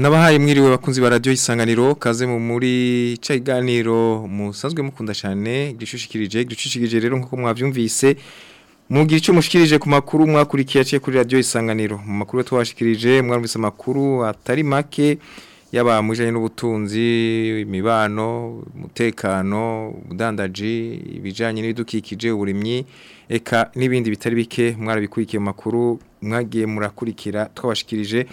Nabahaye mwiriwe bakunzi ba radio isanganiro kaze mu muri ca iganiro musanzwe mukunda cyane gishushikirije gishushikirije rero nk'uko mwavyumvise mugira ico mushikirije ku makuru mwakurikiye aciye kuri radio isanganiro. Mu makuru twashikirije mwarumvise amakuru atari make yaba mujanye n'ubutunzi imibano umutekano ubudandaji ibijanye n'ibidukikije uburimyi eka n'ibindi bitari bike mwarabikurikiye mu makuru. Mwagiye murakurikira twabashikirije.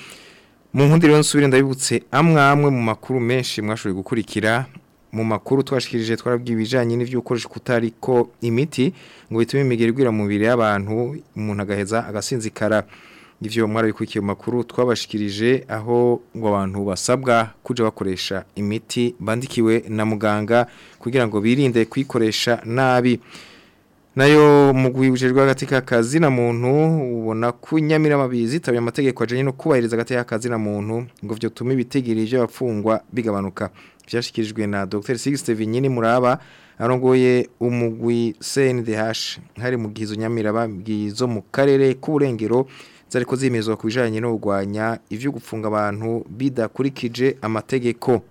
Mu nkundi rero nsubire ndabibutse amwe amwe mu makuru menshi mwashoboye gukurikira mu makuru twashikirije twarabwiye ibijanye n'ivyo ukoresha kutariko imiti ngo bitume imigeri igwira mu mubiri y'abantu umuntu agaheza agasinzikara. Ivyo mwarabikurikiye mu makuru twabashikirije aho ngo abantu basabwa kuja bakoresha imiti bandikiwe na muganga kugira ngo birinde kuyikoresha nabi. Na yo mugwibujejwe hagati k'akazi na muntu ubona ko inyamiramabizi zitabye amategeko ajanye no kubahiriza hagati y'akazi na muntu ngo vyo tume ibitigiri by'abafungwa bigabanuka. Byashikirijwe na Dr. Sixte Vinyini Muraba arongoye umugwi CNDH hari mu gizo nyamirababwizo mu karere k'uburengero zariko zimezwa kubijanye no kugwanya ivyo gufunga abantu bidakurikije amategeko.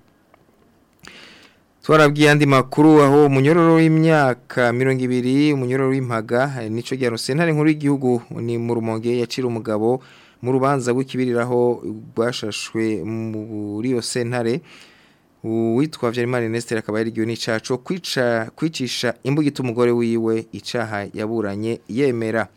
Twarabwiye andi makuru aho umunyororo w'imyaka 200 umunyororo w'impaga nico gihe sentare nkuru y'igihugu ni mu rumonge yacira umugabo mu rubanza rw'ikibiriraho rwashashwe muri iyo sentare uwitwa Vyarimana Nestor akaba yarigiwe n'icaco kwicisha imbugita umugore wiwe icaha yaburanye yemera.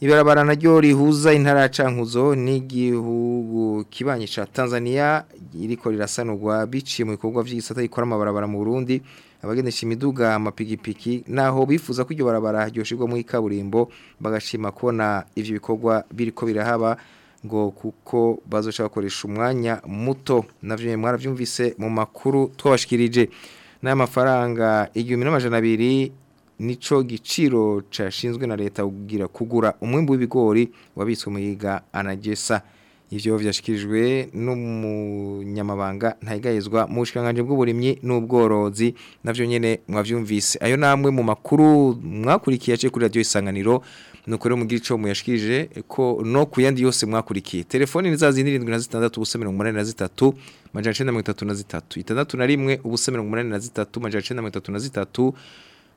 Ibarabara naryo rihuza intara ya Cankuzo n'igihugu kibanye ca Tanzania iriko rirasanurwa biciye mu bikorwa vy'igisata gikora amabarabara mu Burundi. Abagendesha imiduga amapigipiki naho bifuza ko iryo barabara ryoshirwa mu ikaburimbo bagashima kubona ivyo bikorwa biriko birahaba ngo kuko bazoca bakoresha umwanya muto. Navyo mwaravyumvise mu makuru twabashikirije. N'amafaranga 1200 nico giciro cashinzwe na leta kugira kugura umwimbu w'ibigori wabitswe muyiga anagesa. Ivyo vyashikirijwe n'umunyamabanga ntayigayezwa mu bushikanganje bw'uburimyi n'ubworozi. Navyo nyene mwavyumvise ayo namwe mu makuru mwakurikiye ace kuri radio isanganiro. Nuko rero mugira ico muyashikirije ko no kuyandi yose mwakurikiye. Telefoni ni za zindi 76 ubusa 83 majana 933 itandatu na rimwe ubusa 83 majana 933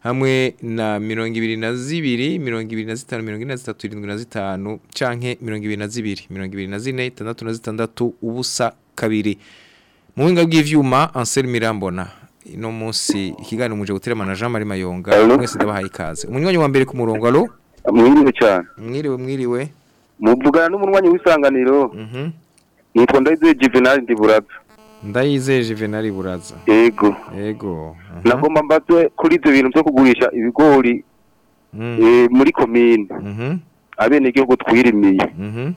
hamwe na mirongo ibiri na zibiri mirongo ibiri na zitanu mirongo ine na zitatu irindwi na zitanu canke mirongo ibiri na zibiri mirongo ibiri na zine itandatu na zitandatu ubusa kabiri. Mu buhinga bw'ivyuma Ansel Mirambona ino munsi ikiganiro muje guteramana Jean Marie Mayonga mwese ndabahaye ikaze. Umunywanyi wa mbere ku murongo alo mwiriwe cyane. Mwiriwe mwiriwe. Muvugana n'umunywanyi w'isanganiro mhm. nitwa Ndayizeye Juvenal Ndiburaza. Ndayizeye Juvenal Buraza. Yego. Yego. Nagomba mbaze kuri ibyo bintu byo kugurisha ibigori eh, muri komine mhm. Abene igihugu twirimiye. Mhm.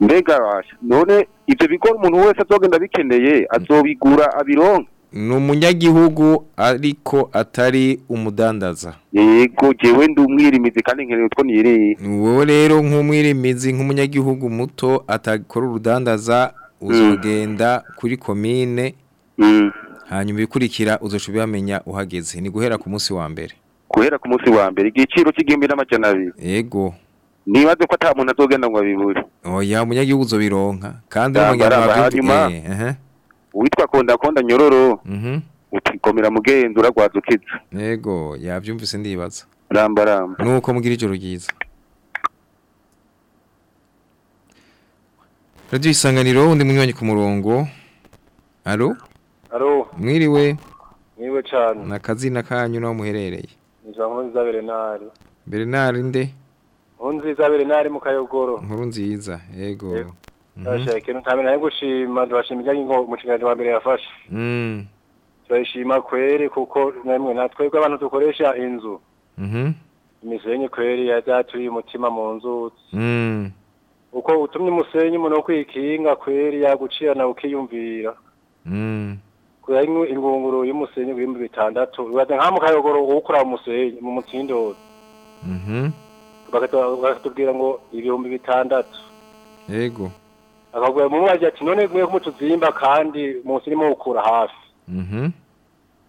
Mbega none ibyo bigori umuntu wese azogenda bikeneye azobigura abironka ni umunyagihugu ariko atari umudandaza. Yego jewe ndi umwirimizi kandi nkeneye utwo niriye wowe rero nk'umwirimizi nk'umunyagihugu muto atakora urudandaza uzogenda kuri komine Mm. hanyuma ibikurikira uzoca ubimenya uhageze. Ni guhera ku munsi wa mbere. Guhera ku munsi wa mbere. Igiciro cy'igihumbi n'amajana abiri. Yego. Nibaze ko ata muntu azogenda ngo abibure. Oya umunyagihugu uzobironka. Kandi hanyuma. eh, ehe, uwitwa konda konda nyororo mhm, utikomera mugenzi uragwaza ukiza. Yego yabyumvise ndibaza. Ramba ramba nuko mugira ijoro ryiza. Radio isanganiro undi munywanyi ku murongo alo Alo, mwiriwe ni we cyane. nakazina kanyu naho muherereye Ni Jean Nkurunziza Bernard. Bernard nde Nkurunziza Bernard mu Kayogoro. nkuru nziza yego. Mhm. Ikintu ntamenya yo gushima ndabashimira ngo umucinganje wa mbere yafashe. Mm. turayishima kweri kuko namwe natwebwe abantu dukoresha inzu Mhm. imisenyi kweri yavyaturiye umutima mu nzuzi Mm. Uko utumye umusenyi umuntu wo kwikinga kweri yagucirana ukiyumvira Mm. ingu- ingunguru y'umusenyi ibihumbi bitandatu bibaza nka mu kayogoro ukura mu musenyi mu mutsindozi Mhm. bakatu- bakatubwira ngo ibihumbi bitandatu Yego. akavuga mu mwaje ati none mwe kumutuzimba kandi munsi irimo ukura hafi Mhm.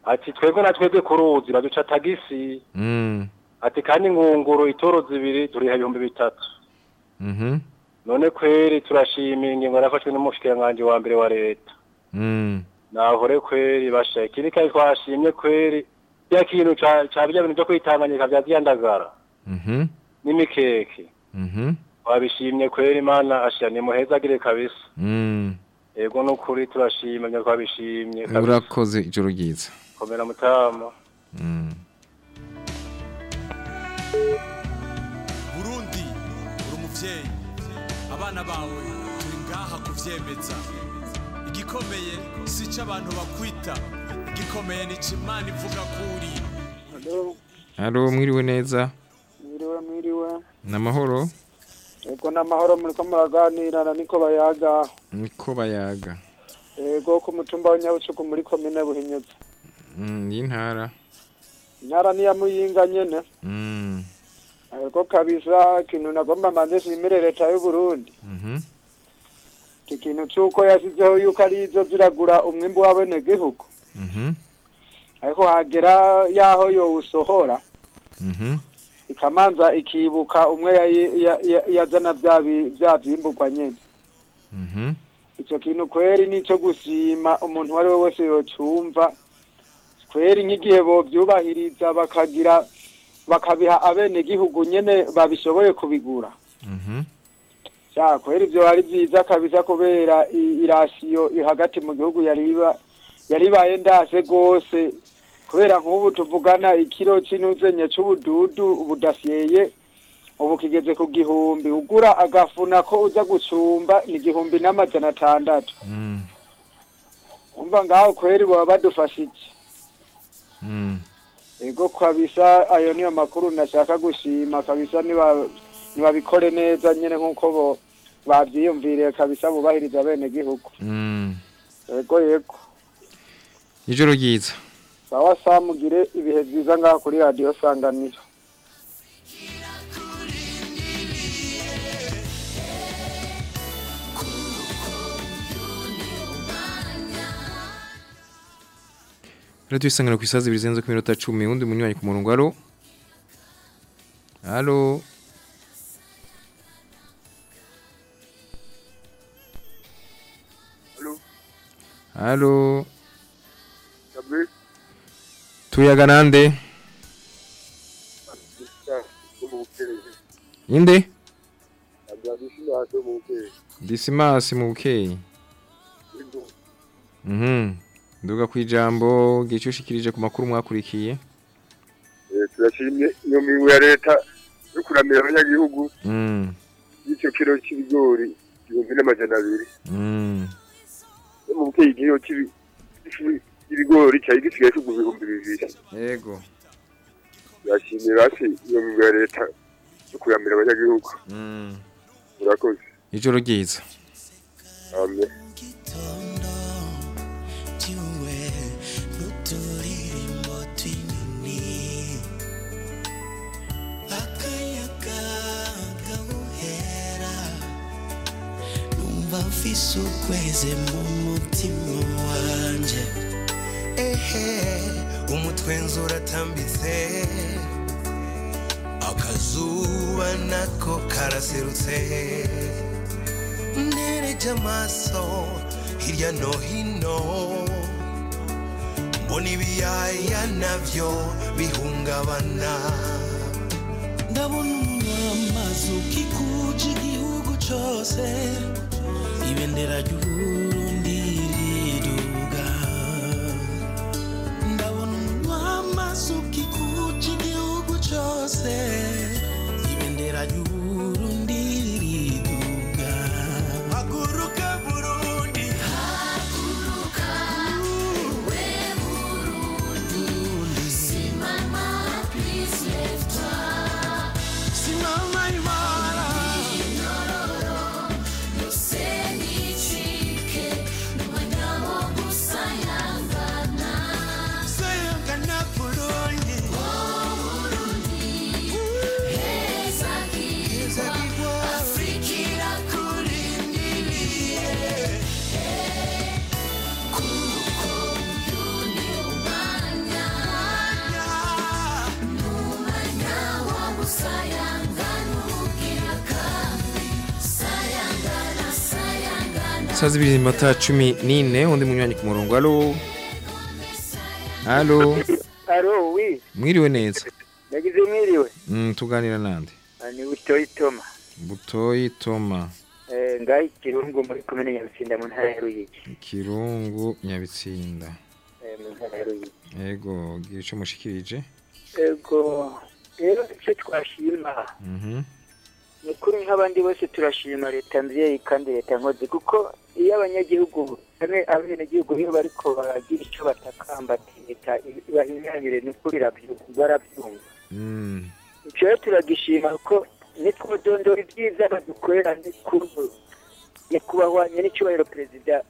ati twebwe na twebwe ku ruzi baduca tagisi Mm. ati kandi ingunguru itoro zibiri turiha ibihumbi bitatu Mhm. None kweri turashima ingingo yarafashwe n'umushikiranganji wa mbere wa leta Mm. nahore kweri basha ikindi kandi twashimye kweri ya kintu ca birya bintu vyo kwitanganyika vya ziyandagara Mhm. n'imikeke Mhm. twabishimye kweri imana asha nimuhezagire kabisa Mm. ego n'ukuri turashima nyo twabishimye kabisa Urakoze ijoro ryiza. komera mutama Mm. burundi uri umuvyeyi abana bawe turi ngaha kuvyemeza. Igikomeye si ico abantu bakwita. Igikomeye ni ico imana ivuga kuri. Halo. Mwiriwe neza. mwiriwe mwiriwe. Namahoro. ego n'amahoro muriko muraganira na niko bayaga. Niko bayaga. ego ku mutumba w'inyabucuku muri komine buhinyuza Mm, y'intara. intara niya muyinga nyene. Ego kabisa ikintu nagomba manze shimire leta y'uburundi Mhm. iki kintu c'uko yasizeho yuko ari izo ziragura umwimbu w'abenegihugu Mhm. ariko hagera yaho yowusohora Mhm. ikamanza ikibuka umwe yazana vyimburwa nyene Mhm. ico kintu kweri nico gushima umuntu uwo ari we wese yocumva kweri nk'igihe bovyubahiriza bakagira bakabiha abenegihugu nyene babishoboye kubigura Mhm. kweri ivyo ari vyiza kabisa kubera irasiyo hagati mu gihugu yariba yaribaye ndase gose kubera nk'ubu tuvugana ikiro c'intuzenye c'ubududu budasyeye ubu kigeze ku gihumbi ugura agafuna ko uza gucumba ni igihumbi n'amajana atandatu Mm. umva ngaho kweri baba badufashije Mm. Ego kabisa ayo niyo makuru nashaka gushima kabisa niba nibabikore neza nyene nk'uko bo bavyiyumviriye kabisa bubahiriza bene gihugu Mm. ego yego Ijoro ryiza. sawa samugire ibihe vyiza ngaho kuri radiyo sanganiro Radio isangano ku isazi bizenze ku minota 10 undi munywanyi ku murongo aro. Halo. Halo. Tuyaga nande? Inde? Dismas mu bukeye. Mhm. Nduga kwijambo gicushikirije ku makuru mwakurikiye. turashimye iyo mingo ya leta yo kuramira abanyagihugu Mm. y'icyo kiro cy'ibigori igihumbi n'amajana abiri Mm. no mu bukeye igihiro cy'ibi- cy'ibigori cyari gisigaye kugura ibihumbi bibiri Yego. turashimye basi iyo mingo ya leta yo kuramira abanyagihugu Mm. murakoze Ijoro ryiza. amen mfise ukweze mu mutima wanje. Ehe umutwenzi uratambitse akazuba nako karaserutse nereje amaso hirya no hino. Mbona ibiyaya navyo bihungabana ndabona umwamazi ukikuje igihugu cose ibendera ry'uburundi riduga ndabona umwamazi ukikuje igihugu cose saa zibiri n'iminota cumi n'ine undi munywanyi ku murongo alo? Alo alo wi mwiriwe neza nagize mwiriwe Mm, tuganira nande Ah, ni butoyi toma butoyi toma Eh, ngaho ikirungu muri komine nyabitsinda mu ntara ya ruyigi. Kirungu nyabitsinda. Eh, mu ntara ya ruyigi. Ego gira ico mushikirije? Ego rero icyo twashima. Mhm. Ni ukuri nk'abandi bose turashima leta mvyeyi kandi leta nkozi kuko iyo abanyagihugu abenegihugu iyo bariko baragira icyo batakamba leta ibahinyanyire ni ukuri baravyumva Mm. icyo rero turagishima ko nitwodondora ibyiza badukorera n'ikuru nyakubahwanye n'icyubahiro perezida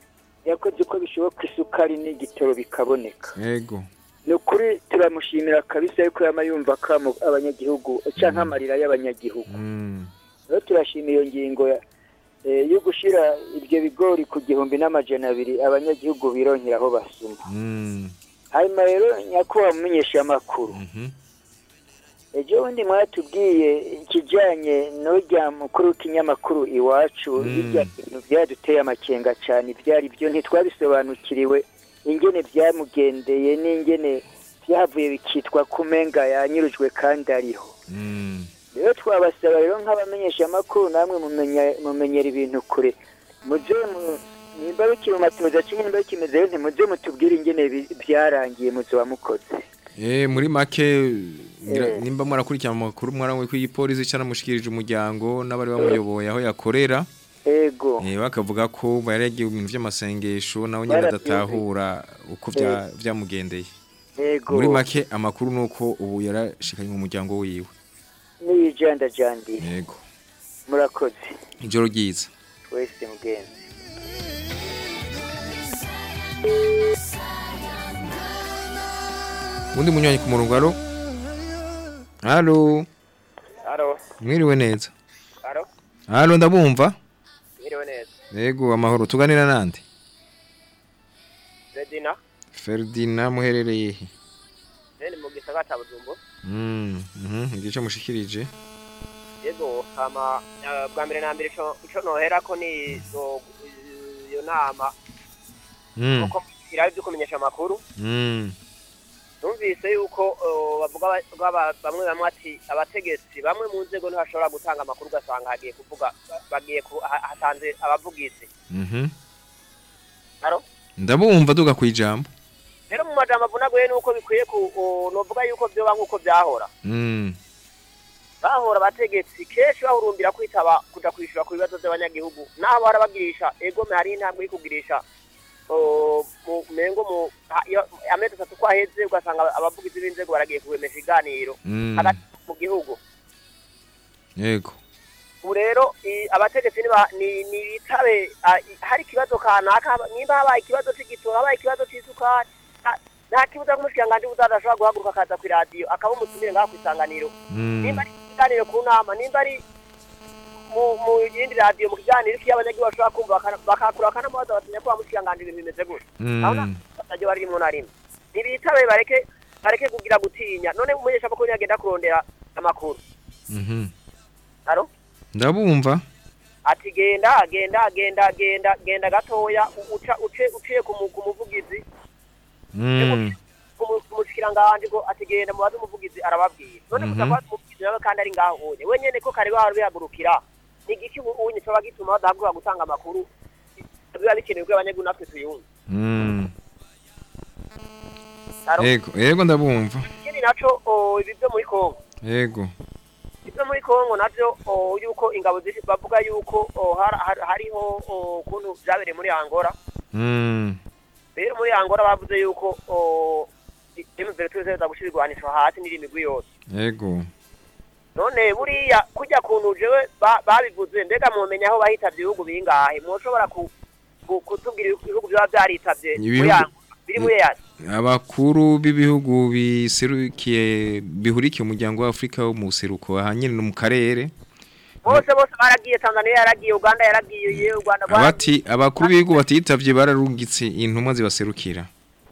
yakoze uko bishoboka isukari n'igitoro bikaboneka ego ni ukuri turamushimira kabisa yuko yama yumva kamo abanyagihugu canke amarira y'abanyagihugu Mm. Rero turashima iyo ngingo eh, yo gushira ibyo bigori ku gihumbi n'amajana abiri abanyagihugu bironkera aho basuma Mm. hanyuma rero nyakubahwa mumenyesha amakuru Mhm. ejo bundi mwatubwiye ikijyanye n'urya mukuru w'ikinyamakuru iwacu Mm. hirya bintu byaduteye amakenga cyane ibyari byo ntitwabisobanukiriwe ingene byamugendeye n'ingene byavuye bikitwa kumenga yanyurujwe kandi ariho Mm. Rero twabasaba rero nk'abamenyesha amakuru namwe mumenyera ibintu kure. Muze mu- nimba bikiri mu matumiza kimwe nimba bikimeze rero ntimuze mutubwire ingene byarangiye muze wamukoze. Eh muri make Eh. nimba mwarakurikirana amakuru mwarangwe ko igipolisi caramushikirije umuryango n'abari bamuyoboye aho yakorera. Ego. Eh bakavuga ko bari yagiye mu bintu by'amasengesho nawe nyine adatahura uko bya byamugendeye. Muri make amakuru nuko ubu yarashikanye mu muryango wiwe. N'iyijandajandira yego. Murakoze. Ijoro ryiza. Wese mugenzi. Undi munywanyi ku murongo alo? Haro, mwiriwe neza. Alo? Ndabumva. Mwiriwe neza. yego amahoro. Tuganira nande? Ferdinand. Muherereye. He nene mu gisagara ca Bujumbu. Mm, mhm, igice mushikirije. Yego, hama eh, bwa mbere na mbere ico ico noherako ni iyo nama Mm. kuko irabe byo kumenyesha amakuru. Mm. Numvise yuko bavuga bamwe bamwe ati abategetsi bamwe mu nzego ntibashobora gutanga amakuru ugasanga hagiye kuvuga bagiye ku- ha- hatanze abavugizi. Mhm. Ndabumva duga kwijambo. Rero mu majambo avunaguye nuko bikwiye novuga yuko vyoba nk'uko vyahora. Mm. bahora abategetsi kenshi bahurumbira kwitaba kuja kwishura ku bibazo by'abanyagihugu naho barabagirisha egome hari intambwe y'ikugirisha o, mu amezi atatu ko aheze ugasanga abavugizi b'inzego baragiye kubemesha iganiro Mm. hagati mu gihugu Yego. ubu rero abategetsi niba- i- hari ikibazo kanaka nimba habaye ikibazo c'igitoro habaye ikibazo c'isukari nta- nta kibuza k'umushikiranganji buzaza ashobora guhaguruka akaza kw'iradiyo akaba umutumire ngaho kw'isanganiro Mm. nimba ari ikiganiro ku nama nimba ari mu yindi radiyo mu kiganiro iyo abanyagihugu bashobora kumva bakakura bakanamubaza batinya ko bamushikanganje ibintu bimeze gutya Mm. aho batajya bari rimwe na rimwe ntibitabe bareke bareke kugira gutinya none umumenyesha amakuru ntiyagenda kurondera amakuru Mhm. Ndabumva. ati genda genda genda genda genda gatoya uciye ku ku muvugizi Mm. mu- ngo ategenda mu umuvugizi arababwira none Mhm. mutabaza umuvugizi nawe kandi ari ngaho unye wenyene ko kare bahora bihagurukira ni igiki unye coba gituma badahaguruka gutanga amakuru biba bikenewe ko abanyagihugu natwe tuyumva Mm. Yego, yego ndabumva. ikindi naco o, ibi muri kongo Yego. ibyo muri kongo navyo o, yuko ingabo bavuga yuko hariho ukuntu vyabereye muri angora Mm. Rero muri angora bavuze yuko o, imvere tuza gushira igwanisho hasi n'iri migwi yose Yego. none buriya kujya kuntu jewe ba- babivuze mbega mumenya aho bahitavye ibihugu bingahe ku- kutubwira ibihugu byaba Angola? biri muri yasi Abakuru b'ibihugu biserukiye bihurikiye umuryango wa Afrika wo mu seruko ahanyene no mu karere. Bose bose baragiye tanzania yaragiye uganda yaragiye ye u rwanda rwa Abati abakuru b'ibihugu batitavye bararungitse intumwa zibaserukira.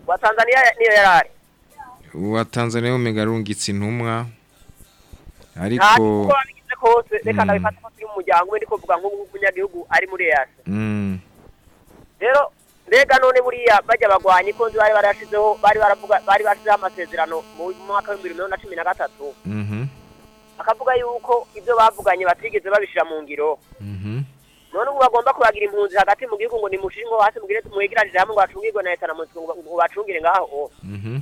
wa tanzania niyo yarari Wa Tanzania omega arungitse intumwa. Ariko kose reka Mm. ndabifata ko turi mu muryango we ndiko vuga nk'ubu umunyagihugu ari muri yasi mm. rero mbega none buriya bajya bagwanya ikonzi bari barashizeho bari baravuga bari bashizeho amasezerano mu mwaka bibiri na cumi na gatatu Mhm. akavuga yuko ibyo bavuganye batigeze babishira mu ngiro Mhm. none ubu bagomba kubagira impunzi hagati mu gihugu ngo nimushire inko hasi mugire mwegeranire hamwe ngo bacungirwe na leta na muzika ngo bacungire ngaho Mhm.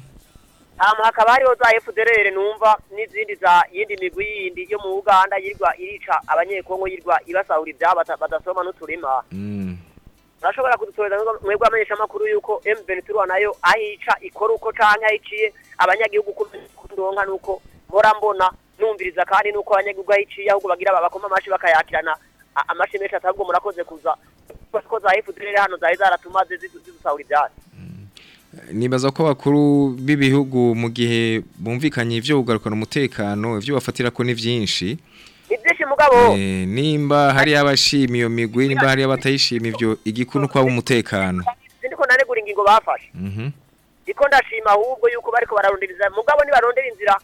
hama hakaba hariho za FDLR numva n'izindi za yindi migwi yindi yo mu Uganda yirwa irica abanyekongo yirwa ibasahura ibyabo badasoma n'uturima Mm. urashobora kudutoreza mwebwe amenyesha amakuru yuko M23 na yo ahica ikora uko canke ahiciye abanyagihugu kundonka nuko mbona numviriza kandi nuko abanyagihugu ahiciye ahubwo bagira bakoma amashi bakayakirana amashi menshi atabwo murakoze kuza. Ko za FDLR hano zari zaratumaze zidu- zidusahura ibyatsi Nibaza ko abakuru b'ibihugu mu gihe bumvikanye ivyo kugarukana umutekano ivyo bafatira ko ni vyinshi. Ni byinshi mugabo. Eh, nimba hari abashima iyo migwi nimba hari abatayishima ivyo igikunu kwaba umutekano sindiko nanegura ingingo bafashe. Mhm. iko ndashima ahubwo yuko bariko bararonderiza mugabo nibarondera inzira.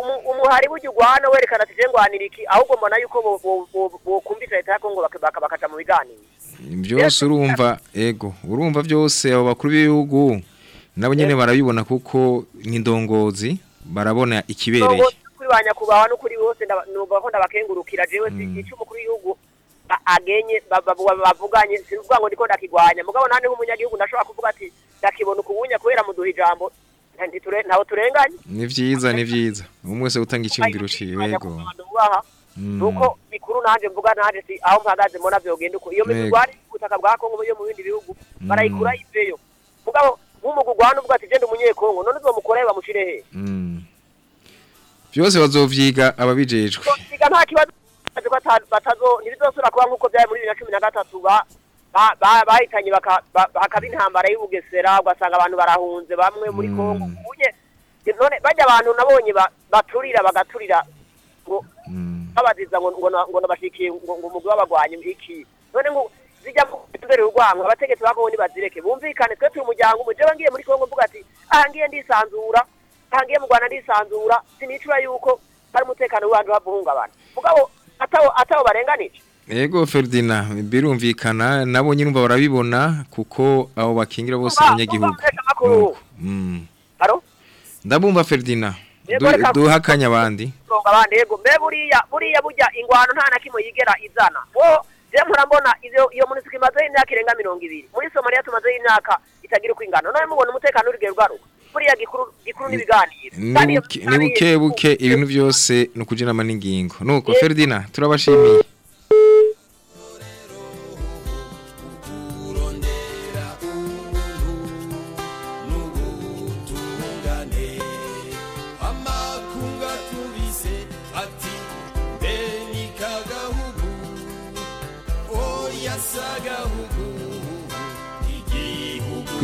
Umuhari burya ugwana werekana ati je ngwanira iki? Ahubwo mbona yuko bo- bo- bo- bokumvisa leta ya Kongo baka- baka- bakaja mu biganiro. Byose urumva ego urumva byose abo bakuru b'ibihugu nabo nyene barabibona kuko nk'indongozi barabona ikibereye. Kuri ba nyakubahwa n'ukuri bose ndaba- numva ko ndabakengurukira. Jewe si ico umukuru w'igihugu agenye ba- ba- ba- bavuganye sinuvuga ngo ndiko ndakigwanya mugabo nane nk'umunyagihugu ndashobora kuvuga ati ndakibona ukubunya kubera muduha ijambo. Nta- ntiture- ntaho turenganye. Ni vyiza ni vyiza umwe wese gutanga icyumviro ciwe ego nubaha Mm. nuko bikuru nanje mvuga nanje si aho mpagaze mbona vyogenda uko iyo Yego. migwi ari ku butaka bwa Kongo yo mu bindi bihugu barayikura iveyo mugabo nk'umugwi gwana uvuga ati genda umunyekongo. None uzomukora bamushire he? Mm. byose bazovyiga ababijejwe. Nta kibazo bazi ko ata- batazo ntibizosubira kuba nk'uko byari muri bibiri na cumi na gatatu bahitanye hakaba intambara y'ubugesera ugasanga abantu barahunze. Bamwe muri kongo uye none bajya abantu nabonye ba- baturira bagaturira ngo babaziza ngo ngo na- ngo nabashikiye ngo umugwi w'abagwanyi iki. None ngo zijya mbere urwango abategetsi ba Kongo nibazireke bumvikane twe turi umuryango umwe. Jewe ngiye muri Kongo mvuga ati aha ngiye ndisanzura. Aha ngiye mu Rwanda ndisanzura. Sinicura yuko hari umutekano w'abantu bavuhungabana mugabo atawo atawo barenganije ego Ferdinand birumvikana nabo nyine umva barabibona kuko abo bakingira bose abanyagihugu. Mm. haro ndabumva Ferdinand Yego, reka- duha akanya abandi abandi yego. Mbe buriya buriya burya ingwano nta na kimwe yigera izana. Wo je murambona iyo iyo munisiko imazeho imyaka irenga mirongo ibiri muri somaliya tumazeho imyaka itagira uko ingana. None mubona umutekano urigera ugaruka buriya gikuru gikuru n'ibiganiro. Ni buke- buke ibintu byose ni ukugira inama n'ingingo. Nuko Ferdinand turabashimiye.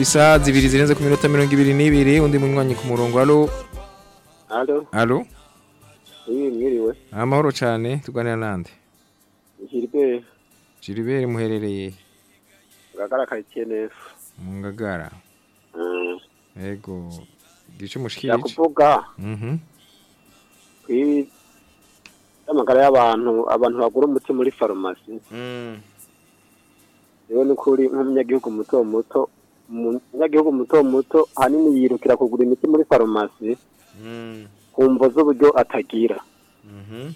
Isaha zibiri zirenze ku minota mirongo ibiri n'ibiri undi munywanyi ku murongo. Alo? Alo, alo? Mwiriwe. amahoro cyane tuganira nande Gilbert, Gilbert muherereye. Ngagara karitsiye neza. mu ngagara. Mm. ego. Gice mushikirije Yakuvuga mhm. Amagara y'abantu abantu bagura umuti muri farumasi. Mm. Rero ni kuri nk'umunyagihugu muto muto umunyagihugu muto muto hanini yirukira kugura imiti muri farumasi Mm. kumvo z'uburyo atagira. Mhm.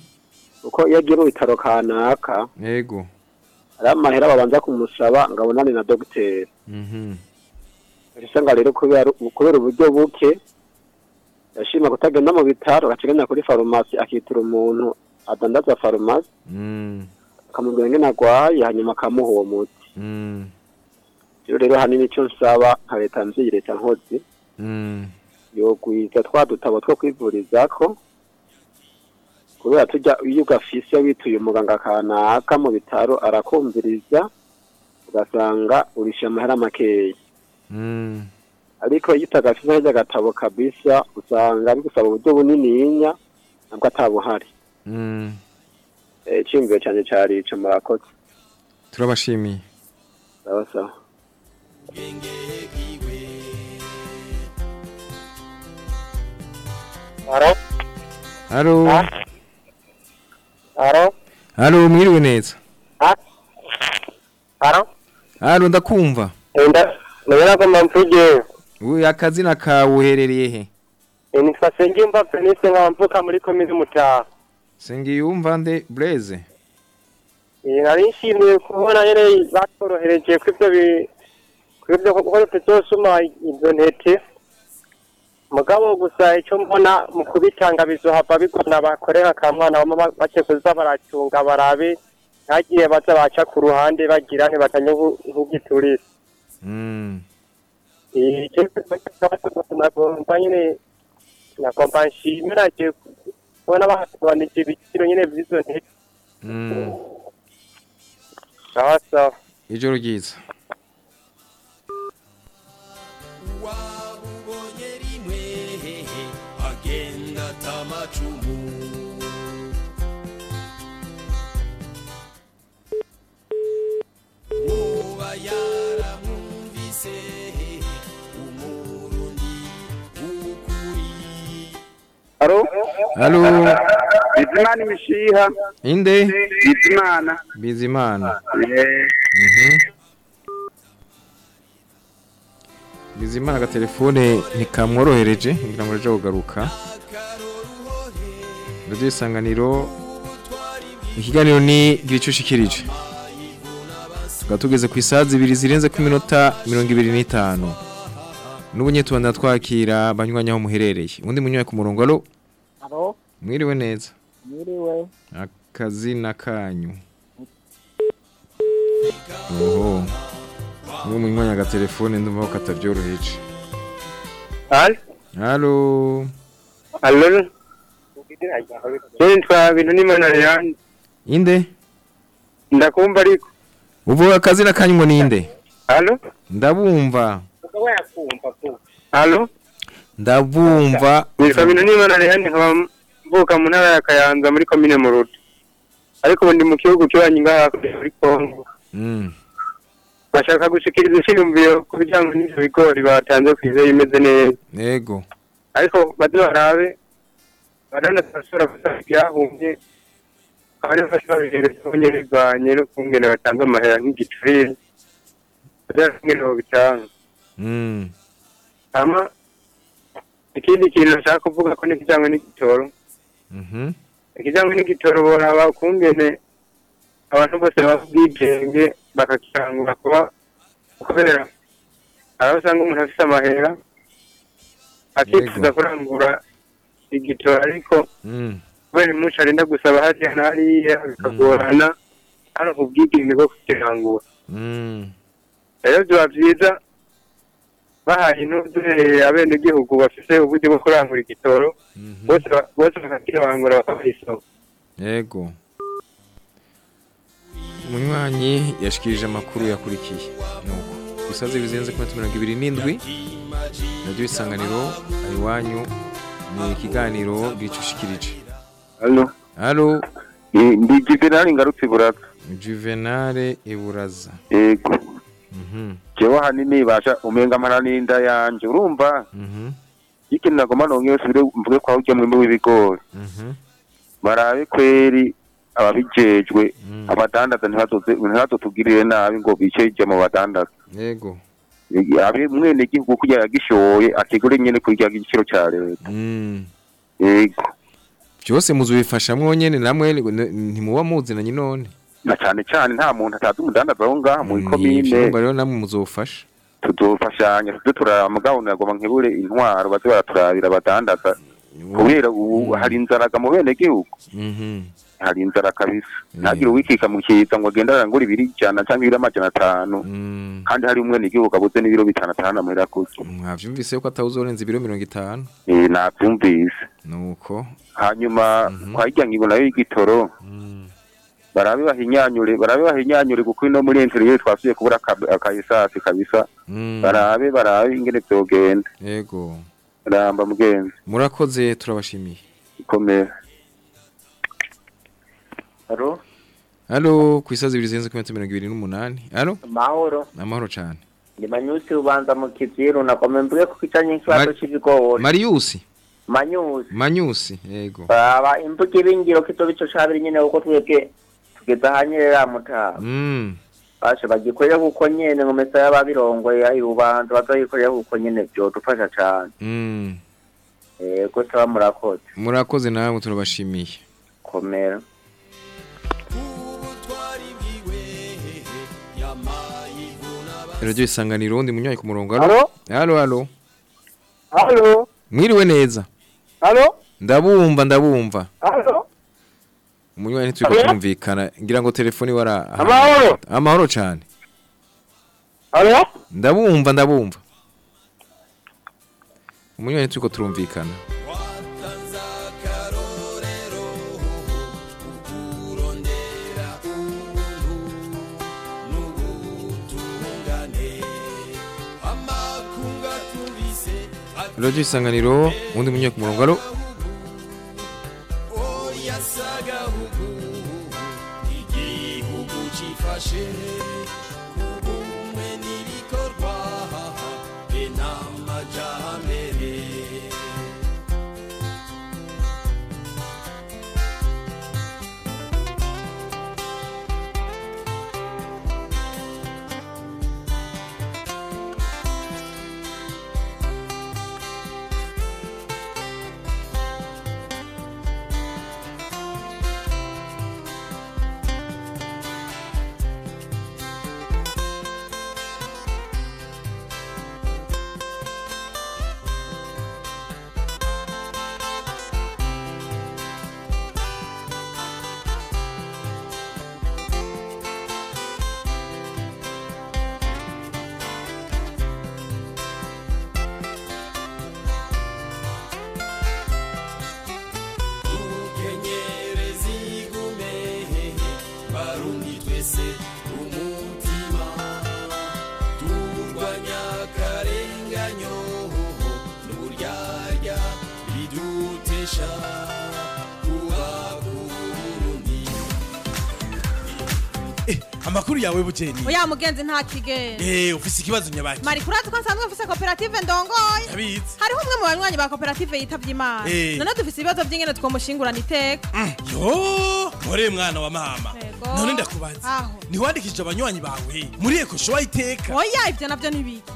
Uko iyo agiye mu bitaro kanaka ego hari amahera babanza kumusaba ngo abonane na dogiteri. mhm usanga rero kubera uburyo buke yashima kutagenda mu bitaro agaciganya kuri farumasi akitura umuntu adandaza farumasi Mm. akamubwira ngene agwaye hanyuma akamuha uwo muti Mm. Rero rero hanini icyo nsaba nka leta mvyeyi leta nkozi Mm. yogwiza twa dutabo two kwivurizako kubera tujya iyo ugafise wituye umuganga kanaka mu bitaro arakumviriza ugasanga urisha amahera makeya Mm. ariko iyo utagafise hirya agatabo kabisa usanga bigusaba uburyo bunininya nabwo atabuhari Mm. Eh, iciyumviro cyane cyari ico murakoze turabashimiye sawa sawa? Halo. Halo mwiriwe neza. Halo ndakumva. ko uyu akazina kawe uherereye he nitwa Sengimba Penice nkamvuka muri komine Mutaha Sengiyumva nde Eh, nari nshimiye kubona nyene batorohereje kw'ivyo bi kw'ivyo ko tutosuma izo ntete mugabo gusa ico mbona mu kubitanga bizohava bigona bakorera ka mwana wa mama bace kuza baracunga barabe ntagiye baza baca ku ruhande bagira ntibatanye nk'ugiturire icyo nagomba nyene nagomba nshimira kubona basobanije ibiciro nyene vy'izo ntete sawa sawa Ijoro ryiza Halo? Halo Bizimana imishiha. Inde Bizimana. Bizimana Eh, Mhm. Bizimana agatelefone ntikamworohereje ngira ngo aje kugaruka Radio Isanganiro ikiganiro ni gicushikirije tukaba tugeze ku isaha zibiri zirenze ku minota mirongo ibiri n'itanu. N'ubu tubanda twakira banywanya aho muherereye. Undi munywaye ku murongo alo Alo, mwiriwe neza. Mwiriwe. akazina kanyu. Oho. Uwo munywanya agatelefone ndumva ko katabyoroheje Halo? halo Halo? Bintu n'imana yanjye. inde Ndakumva ariko. uvuga akazina kanyu ngo ninde Halo? ndabumva Halo? ndabumva Nitwa bintu n'imana yanjye nkaba mvuka mu ntara ya Kayanza muri komine Muruta. Ariko ubu ndi mu gihugu kibanyi ngaha muri Kongo. Mm. Bashaka gushikiriza icyiyumviro ku bijyanye n'ivyo bigori batanze ku ivyo bimeze neza. yego ariko baze barabe barana basura gusaba ibyahumye abari bafashe babihereza abonye bivanye no kungene batanga amahera nk'igiturire kugira ngene babitanga Mm. hama ikindi kintu nashaka kuvuga ko n'ikijyanye n'igitoro Mhm. ikijyanye n'igitoro boraba kungene abantu bose baba ubwigenge bakakirangura kuba kubera aho usanga umuntu afite amahera akifuza kurangura igitoro ariko Mm. kubera umunsi arinda gusaba hariya na hariya bikagorana. Hano ku bwigenge bwo kukirangura. Mm. rero biba byiza bahaye intuduhereye abenegihugu bafite uburyo bwo kurangura igitoro. Bose ba- bose bakakirangura bakabaha isoko. Yego. Umunywanyi yashikirije amakuru yakurikiye. Nuko ibisazi bizenze ku metero mirongo ibiri n'indwi naryo isanganiro ari iwanyu ni ikiganiro gicushikirije Halo. halo Ndi Juvenal ngarutse buraza. juvenale iburaza Yego. Mhm. Jewe hanini basha umenga mpana n'inda yanje urumva? Mhm. Ikintu nagoma nonge yose bire mvuge kwa ujya mwimbo w'ibigori. Mhm. Barabe kweri ababijejwe abadandaza ntibazotugirire nabi ngo biceje mu badandaza. yego mwene gihugu kugira yagishoye akigure nyene kurya igiciro ca leta. Mm. Yego. byose muzubifashamwo nyene namwe ntimuba muzinanye none Na cane cane nta muntu atazi umudandaza aho ngaha mu komine. Nibyo, rero namwe muzofasha tuzofashanya tuze turaraba mugabo nagoma nkibure intwaro baze baraturabira abadandaza kubera ubu hari inzaraga mu bene gihugu. Mhm. hari inzara kabisa. Ntagire uwikika mu kiza ngo agende arangura ibiri ijana cyangwa ibiri amajana atanu. Kandi hari umwene gihugu abuze n'ibiro bitanu atanu amahera kurya mwavyumvise ko atawuzorenza ibiro mirongo itanu? Eh navyumvise. Nuko? Hanyuma kwa hirya ngingo na yo y'igitoro barabe bahinyanyure barabe bahinyanyure kuko ino muri interieur twasuye kubura aka- akayisasi kabisa. Mm. barabe barabe ingene vyogenda yego. Ramba mugenzi murakoze turabashimiye ikomeye Halo, halo ku isazi ibiri zirenze ku metero mirongo ibiri n'umunani halo mahoro. amahoro cane Ni Manyusi ubanza mu Kiziru nakome mvuge ku kijanye n'ikibazo Mari- c'ibigori. mariusi Manyusi. manyusi yego Baba imvuga ibingiro kizo bico cabiri nyene uko twebwe tugeza hanyerera mutaba. Mm. Bashe bagikorera kuko nyene ngo mesa y'ababirongoye ayi ubanza bazoyikorera kuko nyene vyodufasha cane Mm. yego saba murakoze murakoze namwe turabashimiye komera radio isanganiro ndi munywayi ku murongo Halo? halo halo Halo? mwiriwe neza Halo? ndabumva ndabumva Halo? Umunywayi ntituri Halo? kumvikana ngira ngo telefoni wara Amahoro? amahoro cyane ndabumva ndabumva. Umunywayi ntituri ko turumvikana radio isanganiro undi munywayi ku murongo. Halo? achei yawe bugeni oya mugenzi nta kigenda eh ufise ikibazo nyabaki mari kurazi ko nsanzwe ufise cooperative ndongoye yabitse hariho umwe mu banywanyi ba cooperative yitavye imana Eh. none dufise ibibazo vy'ingene twomushingurana iteka yo mpore mwana wa mama. None ndakubaza ni ntiwandikishije abanywanyi bawe. Muri ekoshowa iteka. Oya ivyo navyo ntibiki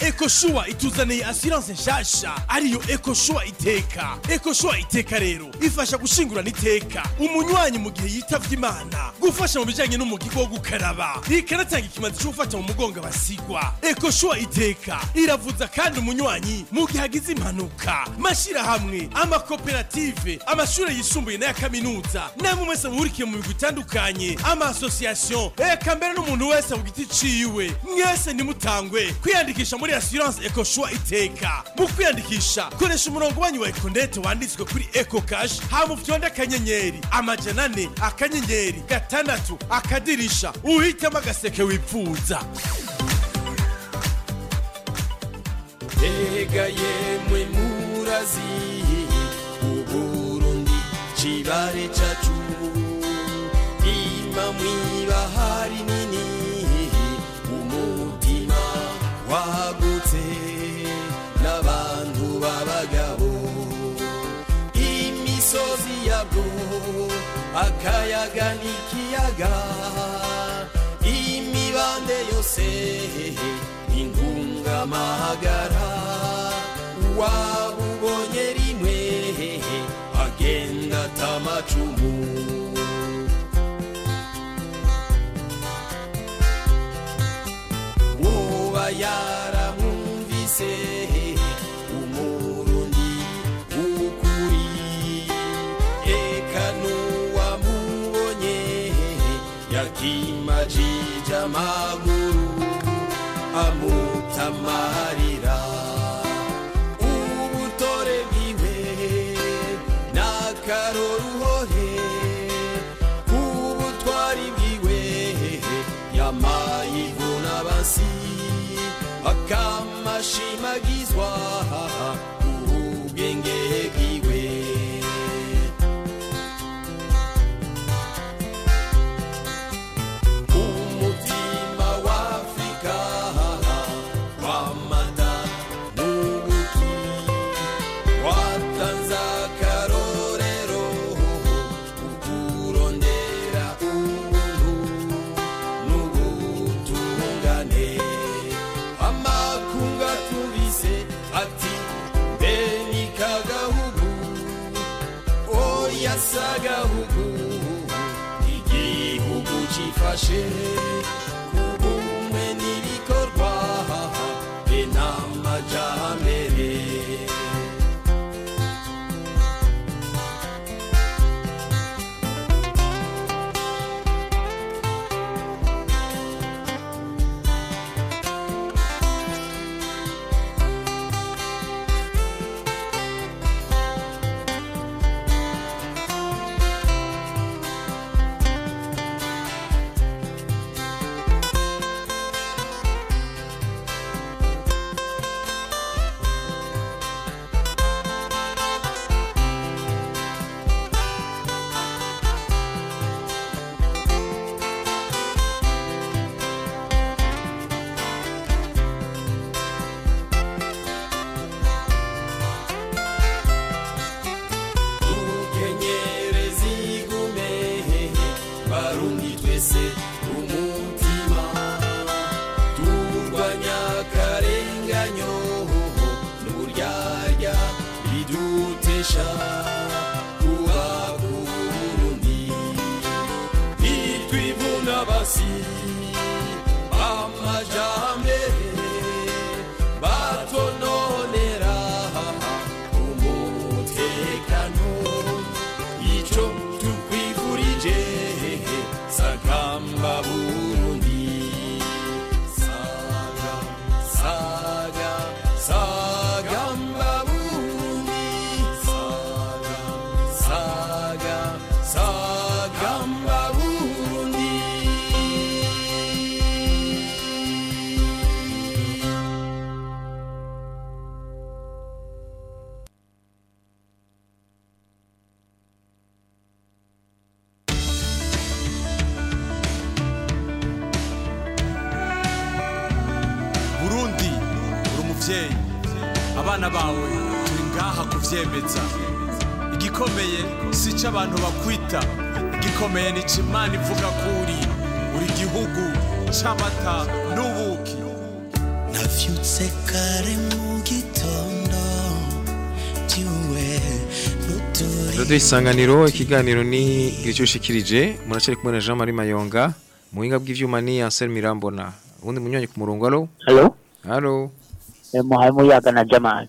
ekoshuwa ituzaniye asiranse nshasha ariyo ekoshuwa iteka. Ekoshuwa iteka rero ifasha gushingurana iteka. Umunywanyi mu gihe yitavye imana gufasha mu bijanye n'umugigo wo gukaraba. Rikanatanga ikimazi cyo gufata mu mugongo abasigwa. Ekoshuwa iteka iravuza kandi umunywanyi mu gihe agize impanuka. Mashirahamwe amakoperative amashure yisumbuye n'aya kaminuza. Namwe mwese muhurikiye mu migwi itandukanye. Amasosiyasiyo eka mbere n'umuntu wese ku giti ciwe. Mwese nimutangwe kwiyandikisha muri assurance ecoshua iteka. Mu kwiyandikisha koresha umurongo wanyu wa ekonete wanditswe kuri eco cash. Hama ufyonde akanyenyeri amajana ane akanyenyeri gatandatu akadirisha. Uhitemo agaseke wipfuza. Ega yemwe murazi Uburundi cibare cacu. Ima mwibahari nini. B'abagabo Imisozi yabwo Akayaga n'ikiyaga. Imibande yose ingungamahagara wabubonye rimwe agenda atamacumu. Hashimagizwa. yeah. show. Ico abantu bakwita. Igikomeye ni imana ivuga ko uri uri igihugu c'amata n'ubuki. Navyutse kare mu gitondo n'uturi. Radio Isanganiro ikiganiro ni icyo ushikirije muracari kumwe na Jean Marie Mayonga muhinga bw'ivyuma ni Ansel Mirambona. Ubundi munyonyi ku murongo alo Hello? Halo muhaye muyaga na jamali